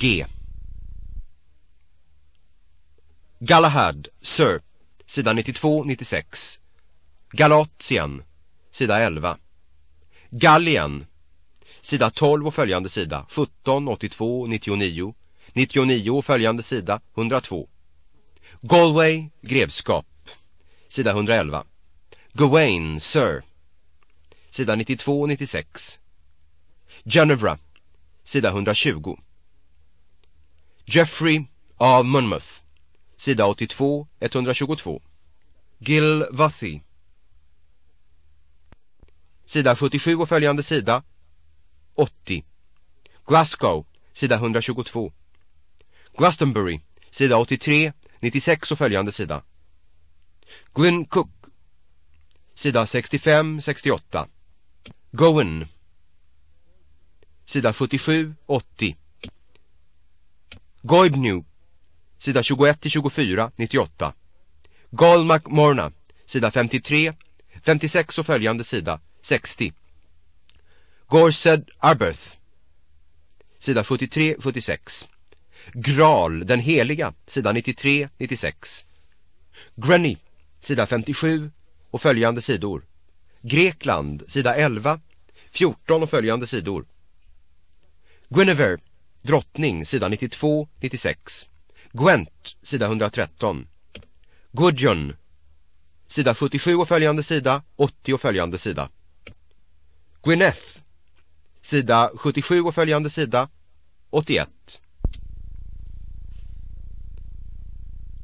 G. Galahad, Sir, sida 92-96. Galatien, sida 11. Gallien, sida 12 och följande sida, 17, 82, 99. 99 och följande sida, 102. Galway, grevskap, sida 111. Gawain, Sir, sida 92 96. Genevra, sida 120. Jeffrey av Monmouth, sida 82, 122. Gil Gilvathy, sida 77 och följande sida, 80. Glasgow, sida 122. Glastonbury, sida 83, 96 och följande sida. Glyn Cook, sida 65, 68. Gowen, sida 77, 80. Goibnew, sida 21-24, 98. Galmacmorna, sida 53, 56 och följande sida, 60. Gorsed Arbeth, sida 73-76. Gral, den heliga, sida 93-96. Granny, sida 57 och följande sidor. Grekland, sida 11, 14 och följande sidor. Guinevere, drottning, sida 92-96. Gwent, sida 113. Gudjon, sida 77 och följande sida, 80 och följande sida. Gwyneth, sida 77 och följande sida, 81.